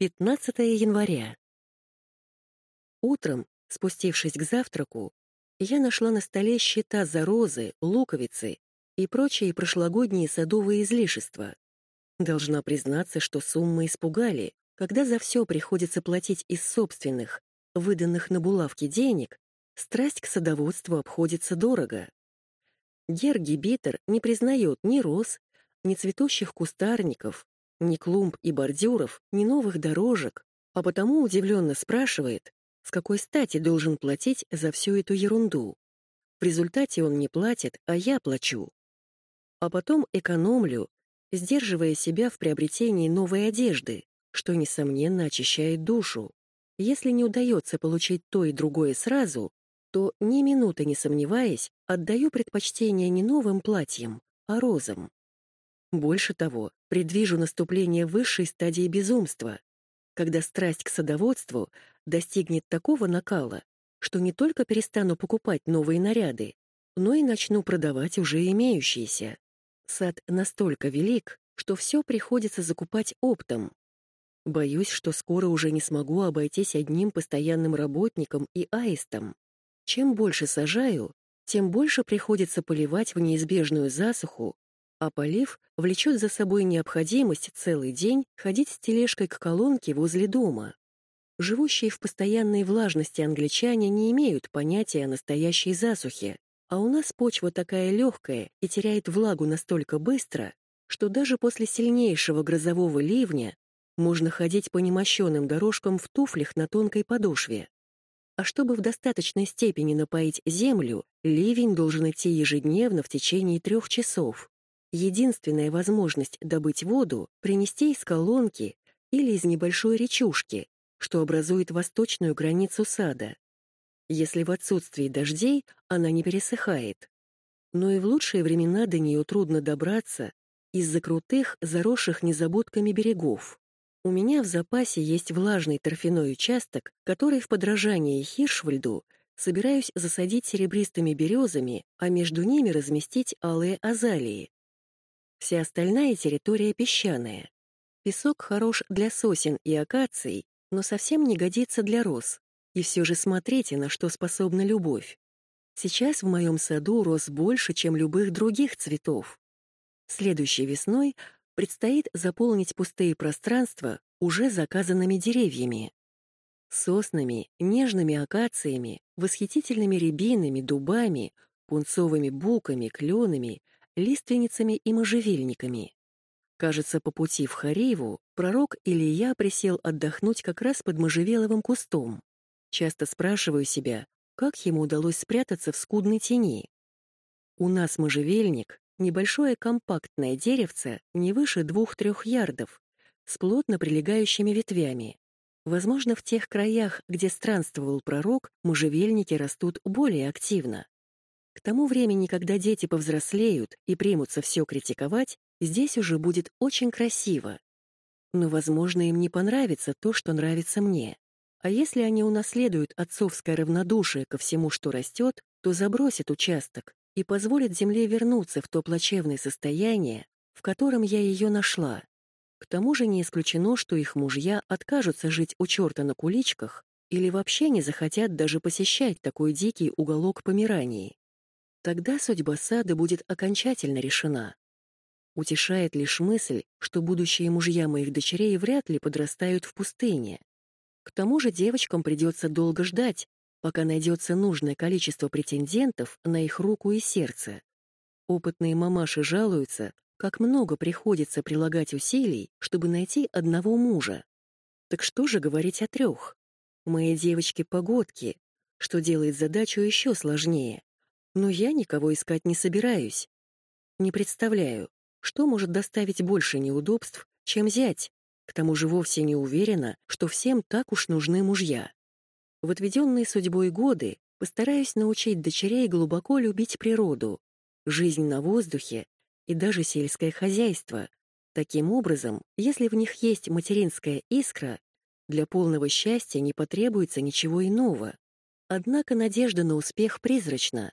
15 января. Утром, спустившись к завтраку, я нашла на столе счета за розы, луковицы и прочие прошлогодние садовые излишества. Должна признаться, что суммы испугали, когда за все приходится платить из собственных, выданных на булавки денег, страсть к садоводству обходится дорого. Герги Битер не признает ни роз, ни цветущих кустарников, ни клумб и бордюров, ни новых дорожек, а потому удивленно спрашивает, с какой стати должен платить за всю эту ерунду. В результате он не платит, а я плачу. А потом экономлю, сдерживая себя в приобретении новой одежды, что, несомненно, очищает душу. Если не удается получить то и другое сразу, то, ни минуты не сомневаясь, отдаю предпочтение не новым платьям, а розам. Больше того, предвижу наступление высшей стадии безумства, когда страсть к садоводству достигнет такого накала, что не только перестану покупать новые наряды, но и начну продавать уже имеющиеся. Сад настолько велик, что все приходится закупать оптом. Боюсь, что скоро уже не смогу обойтись одним постоянным работником и аистом. Чем больше сажаю, тем больше приходится поливать в неизбежную засуху а полив влечет за собой необходимость целый день ходить с тележкой к колонке возле дома. Живущие в постоянной влажности англичане не имеют понятия о настоящей засухе, а у нас почва такая легкая и теряет влагу настолько быстро, что даже после сильнейшего грозового ливня можно ходить по немощенным дорожкам в туфлях на тонкой подошве. А чтобы в достаточной степени напоить землю, ливень должен идти ежедневно в течение трех часов. Единственная возможность добыть воду — принести из колонки или из небольшой речушки, что образует восточную границу сада. Если в отсутствии дождей она не пересыхает. Но и в лучшие времена до нее трудно добраться из-за крутых, заросших незабудками берегов. У меня в запасе есть влажный торфяной участок, который в подражании Хиршвальду собираюсь засадить серебристыми березами, а между ними разместить алые азалии, Вся остальная территория песчаная. Песок хорош для сосен и акаций, но совсем не годится для роз. И все же смотрите, на что способна любовь. Сейчас в моем саду роз больше, чем любых других цветов. Следующей весной предстоит заполнить пустые пространства уже заказанными деревьями. Соснами, нежными акациями, восхитительными рябинами, дубами, пунцовыми буками, кленами лиственницами и можжевельниками. Кажется, по пути в Харееву пророк Илья присел отдохнуть как раз под можжевеловым кустом. Часто спрашиваю себя, как ему удалось спрятаться в скудной тени. У нас можжевельник — небольшое компактное деревце не выше двух-трех ярдов, с плотно прилегающими ветвями. Возможно, в тех краях, где странствовал пророк, можжевельники растут более активно. К тому времени, когда дети повзрослеют и примутся все критиковать, здесь уже будет очень красиво. Но, возможно, им не понравится то, что нравится мне. А если они унаследуют отцовское равнодушие ко всему, что растет, то забросят участок и позволят земле вернуться в то плачевное состояние, в котором я ее нашла. К тому же не исключено, что их мужья откажутся жить у черта на куличках или вообще не захотят даже посещать такой дикий уголок Померании. Тогда судьба сада будет окончательно решена. Утешает лишь мысль, что будущие мужья моих дочерей вряд ли подрастают в пустыне. К тому же девочкам придется долго ждать, пока найдется нужное количество претендентов на их руку и сердце. Опытные мамаши жалуются, как много приходится прилагать усилий, чтобы найти одного мужа. Так что же говорить о трех? Мои девочки-погодки, что делает задачу еще сложнее. Но я никого искать не собираюсь. Не представляю, что может доставить больше неудобств, чем зять. К тому же вовсе не уверена, что всем так уж нужны мужья. В отведенные судьбой годы постараюсь научить дочерей глубоко любить природу, жизнь на воздухе и даже сельское хозяйство. Таким образом, если в них есть материнская искра, для полного счастья не потребуется ничего иного. Однако надежда на успех призрачна.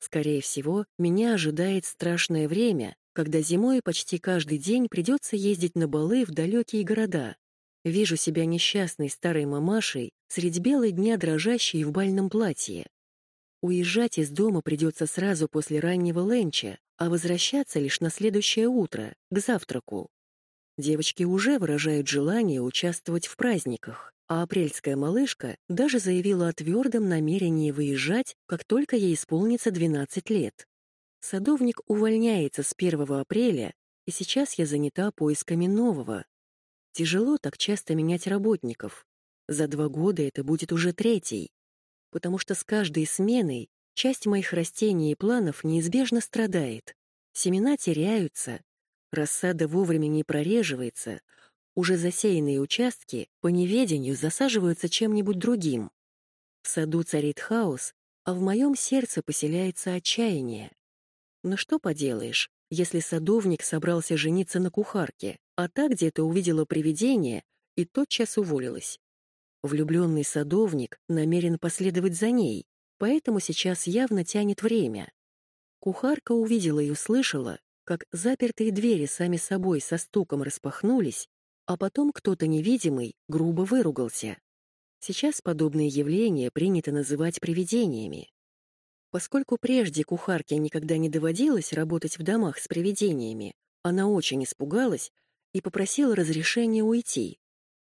Скорее всего, меня ожидает страшное время, когда зимой почти каждый день придется ездить на балы в далекие города. Вижу себя несчастной старой мамашей средь белой дня дрожащей в бальном платье. Уезжать из дома придется сразу после раннего ленча, а возвращаться лишь на следующее утро, к завтраку. Девочки уже выражают желание участвовать в праздниках, а апрельская малышка даже заявила о твердом намерении выезжать, как только ей исполнится 12 лет. Садовник увольняется с 1 апреля, и сейчас я занята поисками нового. Тяжело так часто менять работников. За два года это будет уже третий. Потому что с каждой сменой часть моих растений и планов неизбежно страдает. Семена теряются, рассада вовремя не прореживается, уже засеянные участки по неведению засаживаются чем-нибудь другим. В саду царит хаос, а в моем сердце поселяется отчаяние. Но что поделаешь, если садовник собрался жениться на кухарке, а та где-то увидела привидение и тотчас уволилась. Влюбленный садовник намерен последовать за ней, поэтому сейчас явно тянет время. Кухарка увидела и услышала, как запертые двери сами собой со стуком распахнулись, а потом кто-то невидимый грубо выругался. Сейчас подобные явления принято называть привидениями. Поскольку прежде кухарке никогда не доводилось работать в домах с привидениями, она очень испугалась и попросила разрешения уйти.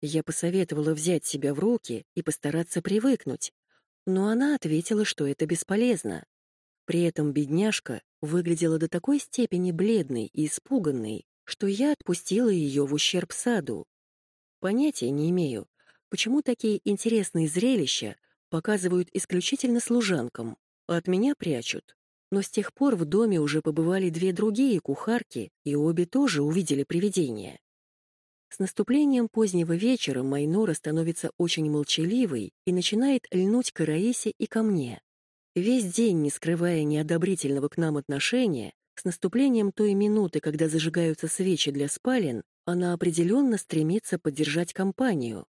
Я посоветовала взять себя в руки и постараться привыкнуть, но она ответила, что это бесполезно. При этом бедняжка выглядела до такой степени бледной и испуганной, что я отпустила ее в ущерб саду. Понятия не имею, почему такие интересные зрелища показывают исключительно служанкам, а от меня прячут. Но с тех пор в доме уже побывали две другие кухарки, и обе тоже увидели привидение. С наступлением позднего вечера Майнора становится очень молчаливой и начинает льнуть к Раисе и ко мне. Весь день, не скрывая неодобрительного к нам отношения, с наступлением той минуты, когда зажигаются свечи для спален, она определенно стремится поддержать компанию.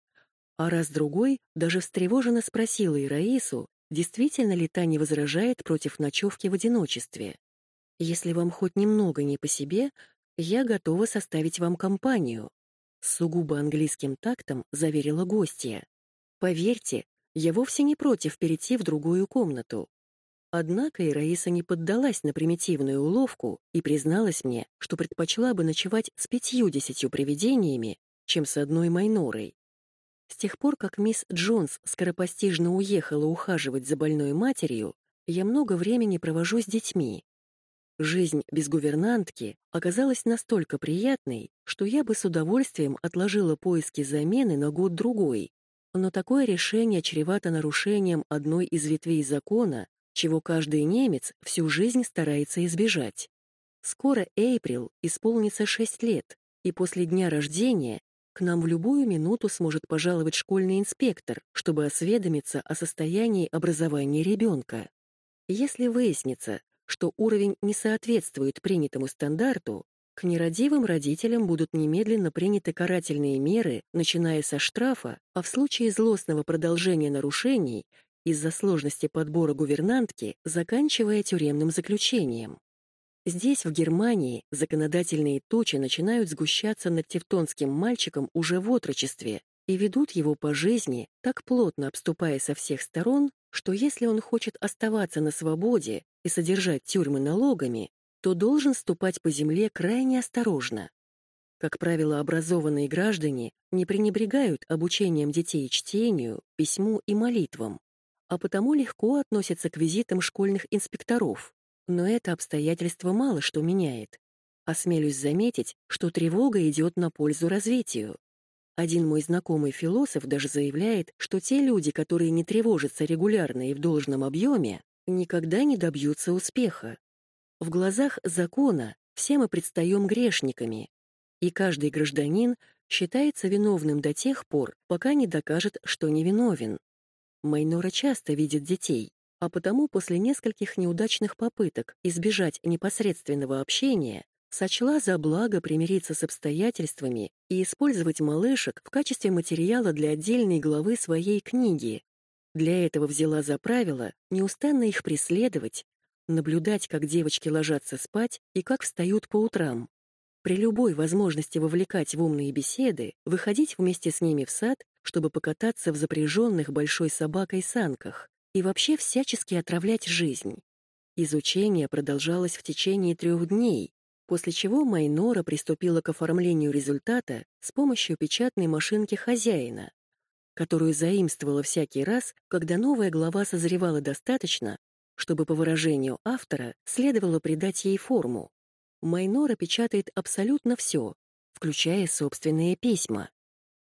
А раз-другой даже встревоженно спросила и Раису, действительно ли та не возражает против ночевки в одиночестве. «Если вам хоть немного не по себе, я готова составить вам компанию», с сугубо английским тактом заверила гостья. «Поверьте, я вовсе не против перейти в другую комнату». Однако и Раиса не поддалась на примитивную уловку и призналась мне, что предпочла бы ночевать с пятью-десятью привидениями, чем с одной майнорой. С тех пор, как мисс Джонс скоропостижно уехала ухаживать за больной матерью, я много времени провожу с детьми. Жизнь без гувернантки оказалась настолько приятной, что я бы с удовольствием отложила поиски замены на год-другой. Но такое решение чревато нарушением одной из ветвей закона, чего каждый немец всю жизнь старается избежать. Скоро Эйприл исполнится 6 лет, и после дня рождения к нам в любую минуту сможет пожаловать школьный инспектор, чтобы осведомиться о состоянии образования ребенка. Если выяснится, что уровень не соответствует принятому стандарту, к нерадивым родителям будут немедленно приняты карательные меры, начиная со штрафа, а в случае злостного продолжения нарушений из-за сложности подбора гувернантки, заканчивая тюремным заключением. Здесь, в Германии, законодательные тучи начинают сгущаться над тевтонским мальчиком уже в отрочестве и ведут его по жизни, так плотно обступая со всех сторон, что если он хочет оставаться на свободе и содержать тюрьмы налогами, то должен ступать по земле крайне осторожно. Как правило, образованные граждане не пренебрегают обучением детей чтению, письму и молитвам, а потому легко относятся к визитам школьных инспекторов, но это обстоятельство мало что меняет. Осмелюсь заметить, что тревога идет на пользу развитию. Один мой знакомый философ даже заявляет, что те люди, которые не тревожатся регулярно и в должном объеме, никогда не добьются успеха. В глазах закона все мы предстаем грешниками, и каждый гражданин считается виновным до тех пор, пока не докажет, что невиновен. Майнора часто видит детей, а потому после нескольких неудачных попыток избежать непосредственного общения сочла за благо примириться с обстоятельствами и использовать малышек в качестве материала для отдельной главы своей книги. Для этого взяла за правило неустанно их преследовать, наблюдать, как девочки ложатся спать и как встают по утрам. при любой возможности вовлекать в умные беседы, выходить вместе с ними в сад, чтобы покататься в запряженных большой собакой санках и вообще всячески отравлять жизнь. Изучение продолжалось в течение трех дней, после чего Майнора приступила к оформлению результата с помощью печатной машинки хозяина, которую заимствовала всякий раз, когда новая глава созревала достаточно, чтобы, по выражению автора, следовало придать ей форму. Майнора печатает абсолютно все, включая собственные письма.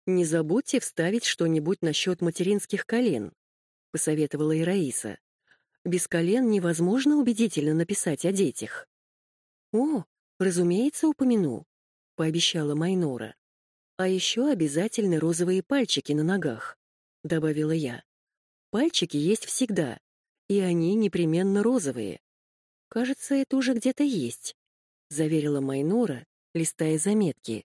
«Не забудьте вставить что-нибудь насчет материнских колен», — посоветовала и Раиса. «Без колен невозможно убедительно написать о детях». «О, разумеется, упомяну», — пообещала Майнора. «А еще обязательны розовые пальчики на ногах», — добавила я. «Пальчики есть всегда, и они непременно розовые. Кажется, это уже где-то есть», — заверила Майнора, листая заметки.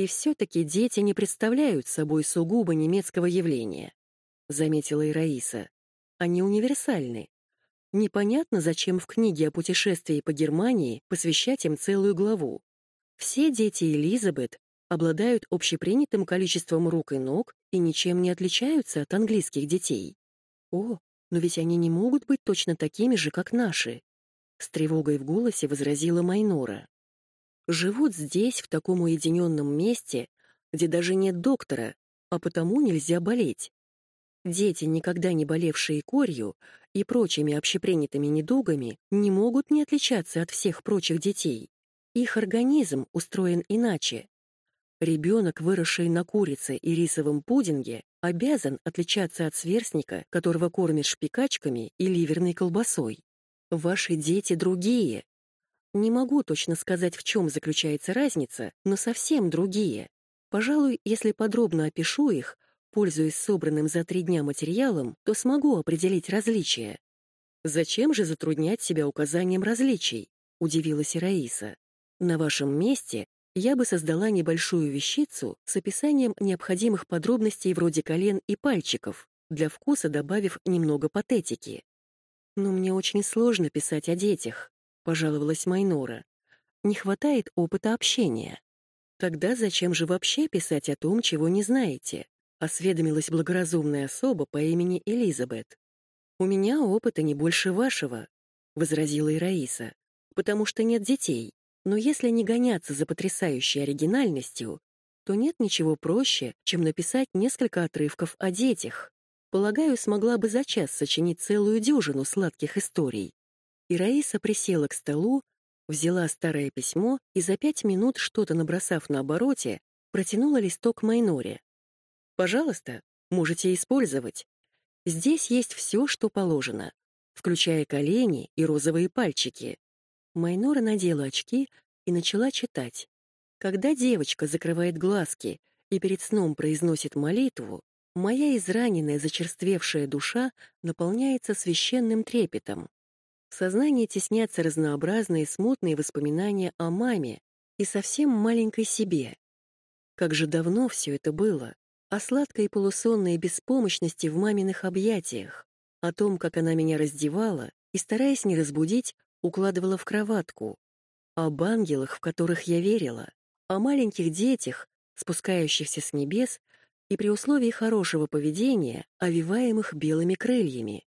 «И все-таки дети не представляют собой сугубо немецкого явления», — заметила и Раиса. «Они универсальны. Непонятно, зачем в книге о путешествии по Германии посвящать им целую главу. Все дети Элизабет обладают общепринятым количеством рук и ног и ничем не отличаются от английских детей. О, но ведь они не могут быть точно такими же, как наши. С тревогой в голосе возразила Майнора. Живут здесь, в таком уединенном месте, где даже нет доктора, а потому нельзя болеть. Дети, никогда не болевшие корью и прочими общепринятыми недугами, не могут не отличаться от всех прочих детей. Их организм устроен иначе. Ребенок, выросший на курице и рисовом пудинге, обязан отличаться от сверстника, которого кормят шпикачками и ливерной колбасой. Ваши дети другие. Не могу точно сказать, в чем заключается разница, но совсем другие. Пожалуй, если подробно опишу их, пользуясь собранным за три дня материалом, то смогу определить различия. «Зачем же затруднять себя указанием различий?» — удивилась Раиса. «На вашем месте я бы создала небольшую вещицу с описанием необходимых подробностей вроде колен и пальчиков, для вкуса добавив немного патетики. «Но мне очень сложно писать о детях», — пожаловалась Майнора. «Не хватает опыта общения». «Тогда зачем же вообще писать о том, чего не знаете?» — осведомилась благоразумная особа по имени Элизабет. «У меня опыта не больше вашего», — возразила и Раиса, «потому что нет детей. Но если не гоняться за потрясающей оригинальностью, то нет ничего проще, чем написать несколько отрывков о детях. Полагаю, смогла бы за час сочинить целую дюжину сладких историй. И Раиса присела к столу, взяла старое письмо и за пять минут, что-то набросав на обороте, протянула листок Майноре. «Пожалуйста, можете использовать. Здесь есть все, что положено, включая колени и розовые пальчики. Майнора надела очки и начала читать. Когда девочка закрывает глазки и перед сном произносит молитву, моя израненная, зачерствевшая душа наполняется священным трепетом. В сознании теснятся разнообразные смутные воспоминания о маме и совсем маленькой себе. Как же давно все это было, о сладкой полусонной беспомощности в маминых объятиях, о том, как она меня раздевала и, стараясь не разбудить, укладывала в кроватку, об ангелах, в которых я верила, о маленьких детях, спускающихся с небес, и при условии хорошего поведения, овиваемых белыми крыльями,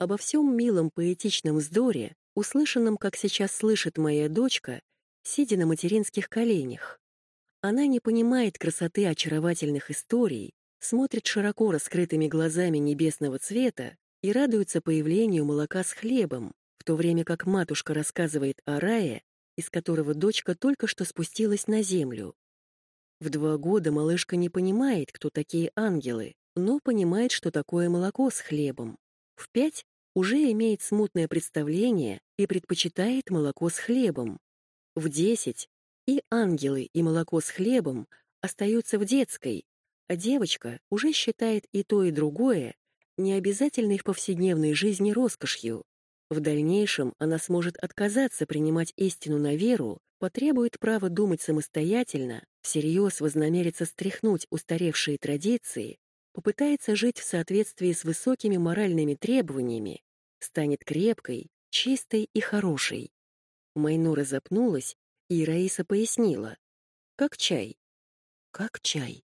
обо всем милом поэтичном вздоре, услышанном, как сейчас слышит моя дочка, сидя на материнских коленях. Она не понимает красоты очаровательных историй, смотрит широко раскрытыми глазами небесного цвета и радуется появлению молока с хлебом, в то время как матушка рассказывает о рае, из которого дочка только что спустилась на землю. В два года малышка не понимает, кто такие ангелы, но понимает, что такое молоко с хлебом. В пять уже имеет смутное представление и предпочитает молоко с хлебом. В десять и ангелы, и молоко с хлебом остаются в детской, а девочка уже считает и то, и другое необязательной в повседневной жизни роскошью. В дальнейшем она сможет отказаться принимать истину на веру, потребует права думать самостоятельно, всерьез вознамерится стряхнуть устаревшие традиции, попытается жить в соответствии с высокими моральными требованиями, станет крепкой, чистой и хорошей. Майнура запнулась и Раиса пояснила. Как чай. Как чай.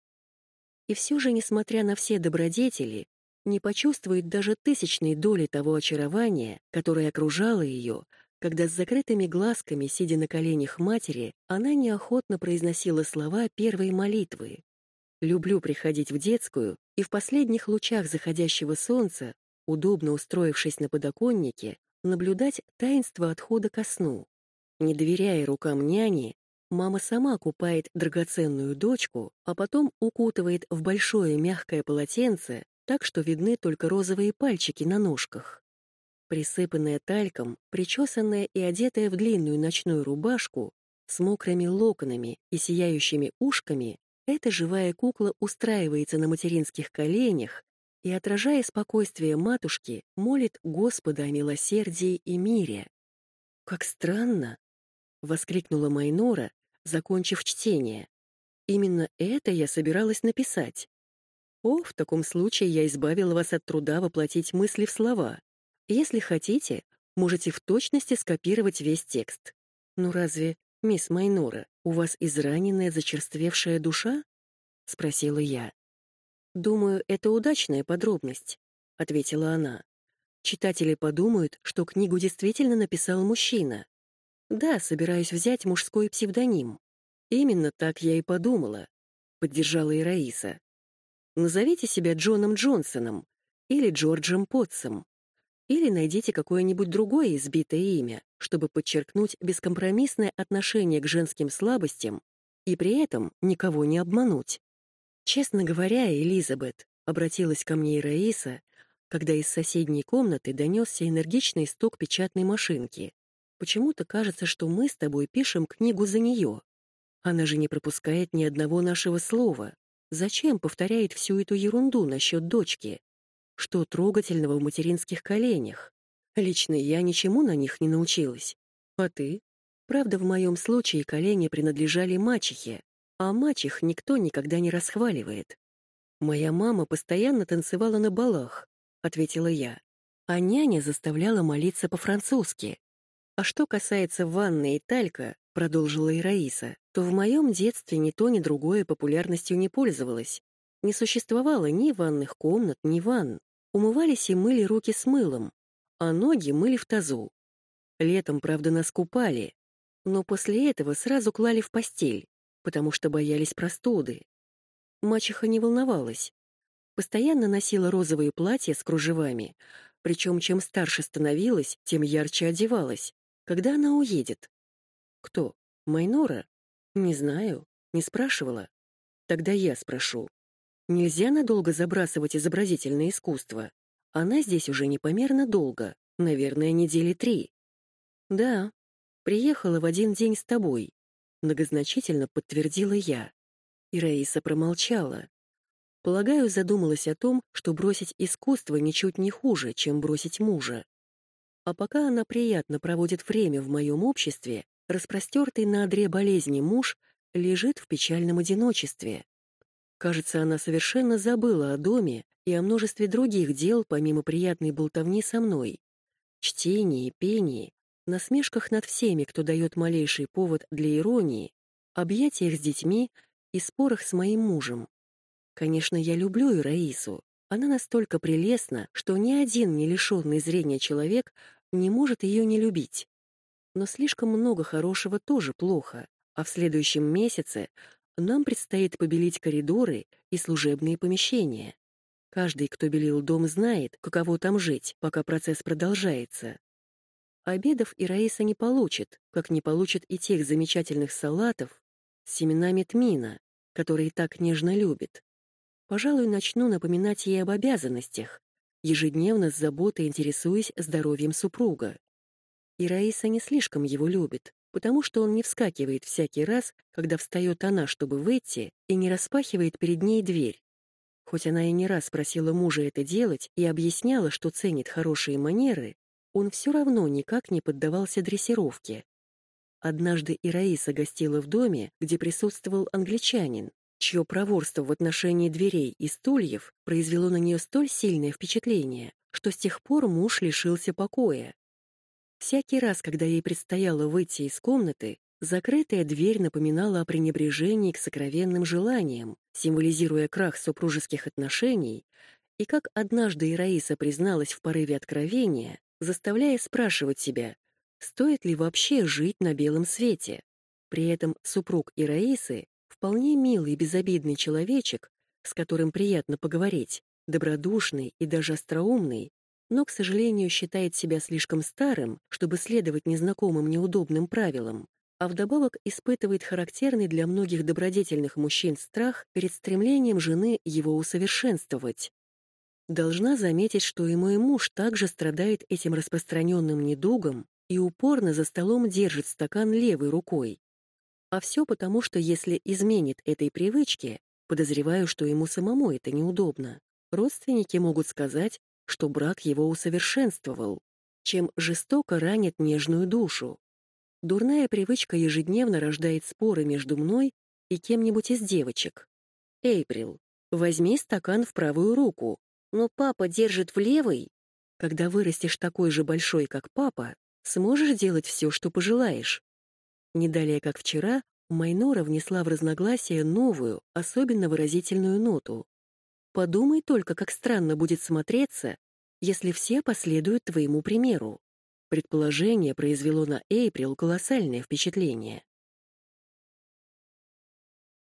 И все же, несмотря на все добродетели, не почувствует даже тысячной доли того очарования, которое окружало ее, когда с закрытыми глазками, сидя на коленях матери, она неохотно произносила слова первой молитвы. «Люблю приходить в детскую и в последних лучах заходящего солнца, удобно устроившись на подоконнике, наблюдать таинство отхода ко сну. Не доверяя рукам няни, мама сама купает драгоценную дочку, а потом укутывает в большое мягкое полотенце, так что видны только розовые пальчики на ножках. Присыпанная тальком, причесанная и одетая в длинную ночную рубашку, с мокрыми локонами и сияющими ушками, эта живая кукла устраивается на материнских коленях и, отражая спокойствие матушки, молит Господа о милосердии и мире. «Как странно!» — воскликнула Майнора, закончив чтение. «Именно это я собиралась написать. О, в таком случае я избавила вас от труда воплотить мысли в слова. Если хотите, можете в точности скопировать весь текст. Ну разве, мисс Майнора, у вас израненная, зачерствевшая душа? Спросила я. Думаю, это удачная подробность, ответила она. Читатели подумают, что книгу действительно написал мужчина. Да, собираюсь взять мужской псевдоним. Именно так я и подумала, поддержала и Раиса. Назовите себя Джоном Джонсоном или Джорджем Потсом. Или найдите какое-нибудь другое избитое имя, чтобы подчеркнуть бескомпромиссное отношение к женским слабостям и при этом никого не обмануть. Честно говоря, Элизабет, обратилась ко мне и Раиса, когда из соседней комнаты донесся энергичный стук печатной машинки. Почему-то кажется, что мы с тобой пишем книгу за нее. Она же не пропускает ни одного нашего слова. Зачем повторяет всю эту ерунду насчет дочки? Что трогательного в материнских коленях? Лично я ничему на них не научилась. А ты? Правда, в моем случае колени принадлежали мачехе, а мачех никто никогда не расхваливает. «Моя мама постоянно танцевала на балах», — ответила я. А няня заставляла молиться по-французски. А что касается ванны и талька, продолжила и Раиса, то в моем детстве ни то, ни другое популярностью не пользовалось. Не существовало ни ванных комнат, ни ванн. Умывались и мыли руки с мылом, а ноги мыли в тазу. Летом, правда, нас купали, но после этого сразу клали в постель, потому что боялись простуды. Мачеха не волновалась. Постоянно носила розовые платья с кружевами, причем чем старше становилась, тем ярче одевалась. Когда она уедет? Кто? Майнора? Не знаю, не спрашивала. Тогда я спрошу. Нельзя надолго забрасывать изобразительное искусство. Она здесь уже непомерно долго, наверное, недели три. Да, приехала в один день с тобой, многозначительно подтвердила я. И Раиса промолчала. Полагаю, задумалась о том, что бросить искусство ничуть не хуже, чем бросить мужа. А пока она приятно проводит время в моем обществе, распростертый на одре болезни муж лежит в печальном одиночестве. Кажется, она совершенно забыла о доме и о множестве других дел, помимо приятной болтовни со мной. Чтении, пении, насмешках над всеми, кто дает малейший повод для иронии, объятиях с детьми и спорах с моим мужем. Конечно, я люблю и Раису. Она настолько прелестна, что ни один не лишенный зрения человек не может ее не любить. Но слишком много хорошего тоже плохо, а в следующем месяце нам предстоит побелить коридоры и служебные помещения. Каждый, кто белил дом, знает, каково там жить, пока процесс продолжается. Обедов и Раиса не получит, как не получит и тех замечательных салатов с семенами тмина, которые так нежно любит. Пожалуй, начну напоминать ей об обязанностях, ежедневно с заботой интересуясь здоровьем супруга. И Раиса не слишком его любит, потому что он не вскакивает всякий раз, когда встает она, чтобы выйти, и не распахивает перед ней дверь. Хоть она и не раз просила мужа это делать и объясняла, что ценит хорошие манеры, он все равно никак не поддавался дрессировке. Однажды и Раиса гостила в доме, где присутствовал англичанин, чье проворство в отношении дверей и стульев произвело на нее столь сильное впечатление, что с тех пор муж лишился покоя. Всякий раз, когда ей предстояло выйти из комнаты, Закрытая дверь напоминала о пренебрежении к сокровенным желаниям, символизируя крах супружеских отношений, и как однажды Ираиса призналась в порыве откровения, заставляя спрашивать себя, стоит ли вообще жить на белом свете. При этом супруг Ираисы вполне милый и безобидный человечек, с которым приятно поговорить, добродушный и даже остроумный, но, к сожалению, считает себя слишком старым, чтобы следовать незнакомым неудобным правилам, а вдобавок испытывает характерный для многих добродетельных мужчин страх перед стремлением жены его усовершенствовать. Должна заметить, что и мой муж также страдает этим распространенным недугом и упорно за столом держит стакан левой рукой. А все потому, что если изменит этой привычке, подозреваю, что ему самому это неудобно. Родственники могут сказать, что брак его усовершенствовал, чем жестоко ранит нежную душу. Дурная привычка ежедневно рождает споры между мной и кем-нибудь из девочек. Эйприл, возьми стакан в правую руку, но папа держит в левой. Когда вырастешь такой же большой, как папа, сможешь делать все, что пожелаешь. Не далее, как вчера, Майнора внесла в разногласие новую, особенно выразительную ноту. Подумай только, как странно будет смотреться, если все последуют твоему примеру. Предположение произвело на Эйприл колоссальное впечатление.